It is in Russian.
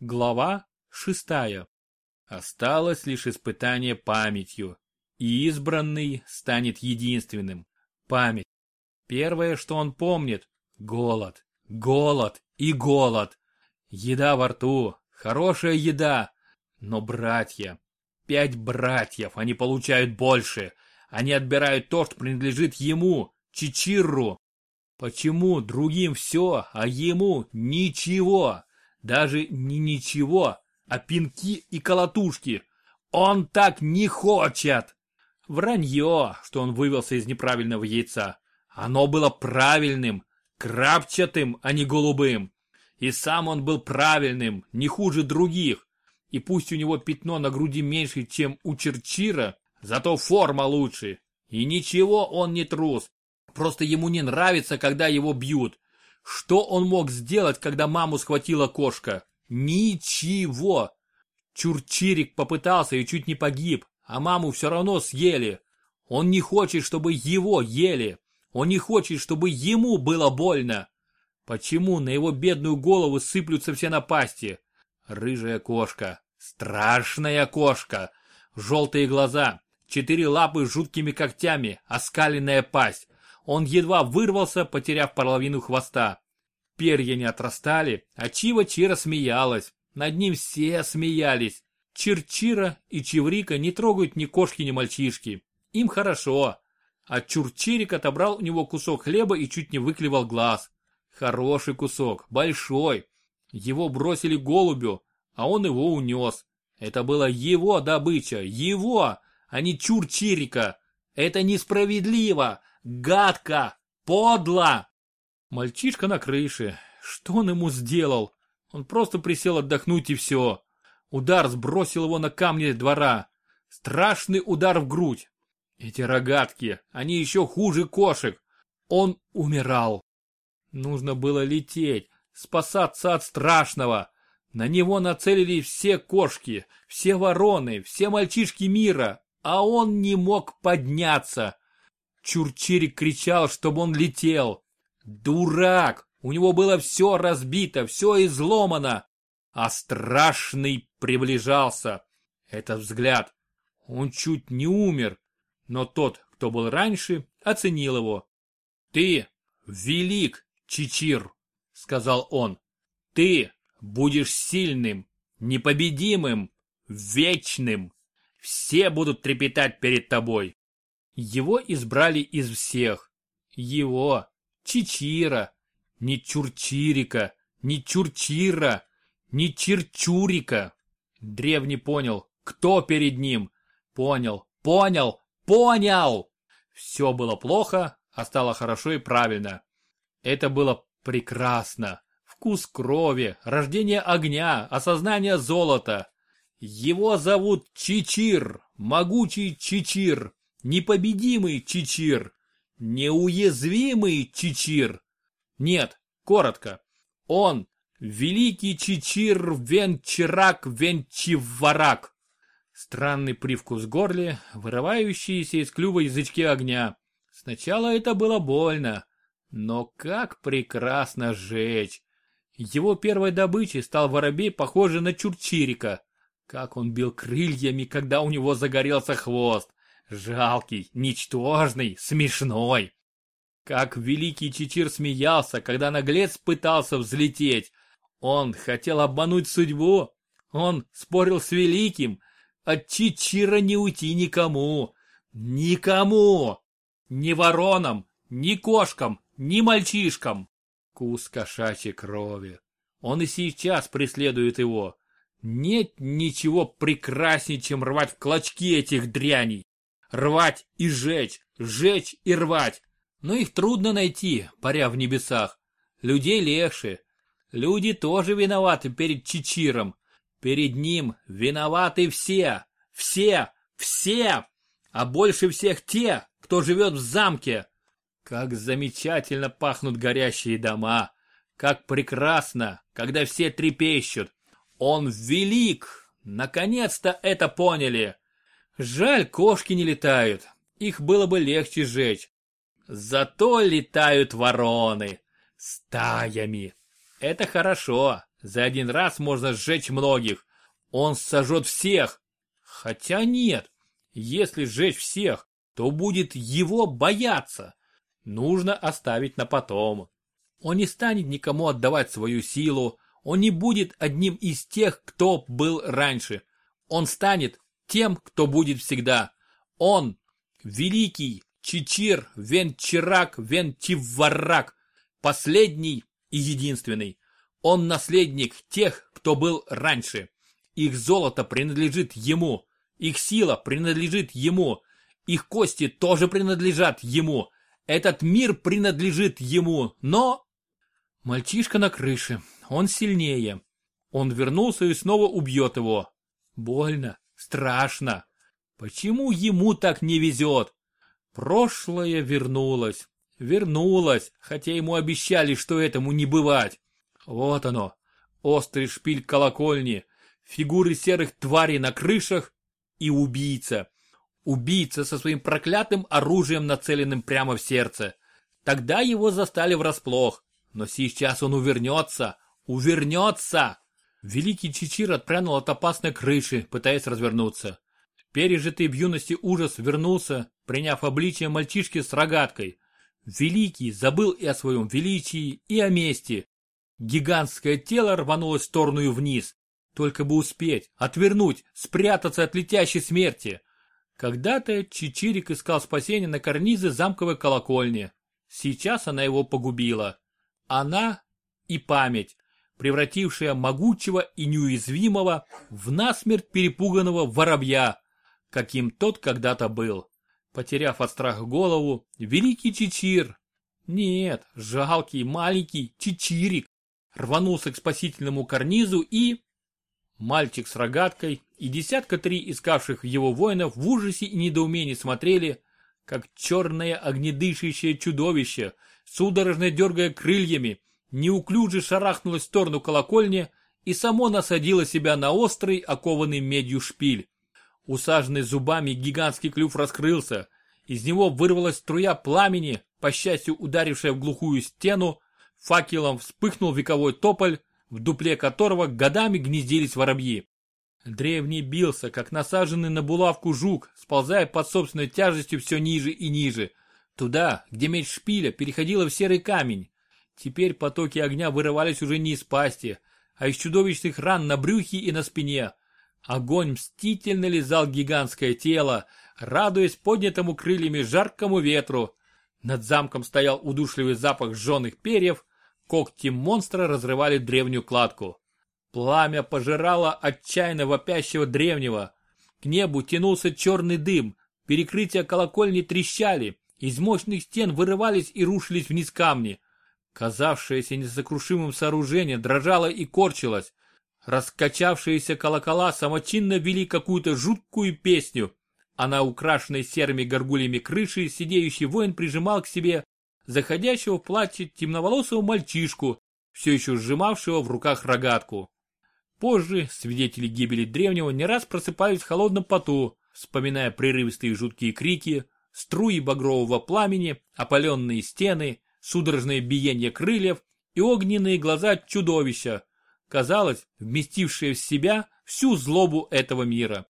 Глава шестая. Осталось лишь испытание памятью. И избранный станет единственным. Память. Первое, что он помнит – голод, голод и голод. Еда во рту, хорошая еда. Но братья, пять братьев, они получают больше. Они отбирают то, что принадлежит ему, Чичирру. Почему другим все, а ему ничего? Даже не ничего, а пинки и колотушки. Он так не хочет. Вранье, что он вывелся из неправильного яйца. Оно было правильным, крапчатым, а не голубым. И сам он был правильным, не хуже других. И пусть у него пятно на груди меньше, чем у Черчира, зато форма лучше. И ничего он не трус. Просто ему не нравится, когда его бьют. Что он мог сделать, когда маму схватила кошка? Ничего. Чурчирик попытался и чуть не погиб, а маму все равно съели. Он не хочет, чтобы его ели. Он не хочет, чтобы ему было больно. Почему на его бедную голову сыплются все напасти? Рыжая кошка. Страшная кошка. Желтые глаза. Четыре лапы с жуткими когтями. Оскаленная пасть. Он едва вырвался, потеряв половину хвоста. Перья не отрастали, а Чива-Чира смеялась. Над ним все смеялись. Чирчира и Чеврика не трогают ни кошки, ни мальчишки. Им хорошо. А Чурчирик отобрал у него кусок хлеба и чуть не выклевал глаз. Хороший кусок, большой. Его бросили голубю, а он его унес. Это была его добыча, его, а не Чурчирика. Это несправедливо. Гадко! Подло! Мальчишка на крыше. Что он ему сделал? Он просто присел отдохнуть и все. Удар сбросил его на камни двора. Страшный удар в грудь. Эти рогатки, они еще хуже кошек. Он умирал. Нужно было лететь, спасаться от страшного. На него нацелили все кошки, все вороны, все мальчишки мира, а он не мог подняться. Чурчирик кричал, чтобы он летел. Дурак! У него было все разбито, все изломано. А страшный приближался. Этот взгляд. Он чуть не умер. Но тот, кто был раньше, оценил его. «Ты велик, Чичир!» — сказал он. «Ты будешь сильным, непобедимым, вечным. Все будут трепетать перед тобой. Его избрали из всех. Его, Чичира, не Чурчирика, не Чурчира, не Чирчурика. Древний понял, кто перед ним. Понял, понял, понял! Все было плохо, а стало хорошо и правильно. Это было прекрасно. Вкус крови, рождение огня, осознание золота. Его зовут Чичир, могучий Чичир непобедимый Чичир, неуязвимый Чичир. Нет, коротко, он великий Чичир Венчирак Венчиварак. Странный привкус в горле, вырывающиеся из клюва язычки огня. Сначала это было больно, но как прекрасно жечь. Его первой добычей стал воробей, похожий на чурчирика. Как он бил крыльями, когда у него загорелся хвост. Жалкий, ничтожный, смешной. Как великий Чичир смеялся, когда наглец пытался взлететь. Он хотел обмануть судьбу. Он спорил с великим. От Чичира не уйти никому. Никому. Ни воронам, ни кошкам, ни мальчишкам. Кус кошачьей крови. Он и сейчас преследует его. Нет ничего прекраснее, чем рвать в клочки этих дряней. Рвать и жечь, жечь и рвать. Но их трудно найти, паря в небесах. Людей легче. Люди тоже виноваты перед Чичиром. Перед ним виноваты все. Все, все. А больше всех те, кто живет в замке. Как замечательно пахнут горящие дома. Как прекрасно, когда все трепещут. Он велик. Наконец-то это поняли. Жаль, кошки не летают. Их было бы легче сжечь. Зато летают вороны. Стаями. Это хорошо. За один раз можно сжечь многих. Он сожжет всех. Хотя нет, если сжечь всех, то будет его бояться. Нужно оставить на потом. Он не станет никому отдавать свою силу, он не будет одним из тех, кто был раньше. Он станет тем, кто будет всегда. Он – великий Чичир Венчирак Вентиварак, последний и единственный. Он наследник тех, кто был раньше. Их золото принадлежит ему, их сила принадлежит ему, их кости тоже принадлежат ему. Этот мир принадлежит ему, но... Мальчишка на крыше, он сильнее. Он вернулся и снова убьет его. Больно, страшно. Почему ему так не везет? Прошлое вернулось. Вернулось, хотя ему обещали, что этому не бывать. Вот оно, острый шпиль колокольни, фигуры серых тварей на крышах и убийца. Убийца со своим проклятым оружием, нацеленным прямо в сердце. Тогда его застали врасплох. Но сейчас он увернется, увернется. Великий Чичир отпрянул от опасной крыши, пытаясь развернуться. Пережитый в юности ужас вернулся, приняв обличие мальчишки с рогаткой. Великий забыл и о своем величии, и о мести. Гигантское тело рванулось в сторону и вниз. Только бы успеть, отвернуть, спрятаться от летящей смерти. Когда-то Чичирик искал спасения на карнизе замковой колокольни. Сейчас она его погубила. Она и память, превратившая могучего и неуязвимого в насмерть перепуганного воробья, каким тот когда-то был. Потеряв от страха голову, великий Чичир, нет, жалкий маленький Чичирик, рванулся к спасительному карнизу и... Мальчик с рогаткой и десятка три искавших его воинов в ужасе и недоумении смотрели, как черное огнедышащее чудовище, судорожно дергая крыльями, неуклюже шарахнулось в сторону колокольни и само насадило себя на острый, окованный медью шпиль. Усаженный зубами гигантский клюв раскрылся, из него вырвалась струя пламени, по счастью ударившая в глухую стену, факелом вспыхнул вековой тополь, в дупле которого годами гнездились воробьи. Древний бился, как насаженный на булавку жук, сползая под собственной тяжестью все ниже и ниже. Туда, где меч шпиля переходила в серый камень. Теперь потоки огня вырывались уже не из пасти, а из чудовищных ран на брюхе и на спине. Огонь мстительно лизал гигантское тело, радуясь поднятому крыльями жаркому ветру. Над замком стоял удушливый запах сжженных перьев, когти монстра разрывали древнюю кладку. Пламя пожирало отчаянно вопящего древнего. К небу тянулся черный дым, перекрытия колокольни трещали, из мощных стен вырывались и рушились вниз камни. Казавшееся несокрушимым сооружение дрожало и корчилось. Раскачавшиеся колокола самочинно вели какую-то жуткую песню, а на украшенной серыми горгульями крыши сидеющий воин прижимал к себе заходящего в платье темноволосого мальчишку, все еще сжимавшего в руках рогатку. Позже свидетели гибели древнего не раз просыпались в холодном поту, вспоминая прерывистые жуткие крики, струи багрового пламени, опаленные стены, судорожное биение крыльев и огненные глаза чудовища, казалось, вместившие в себя всю злобу этого мира.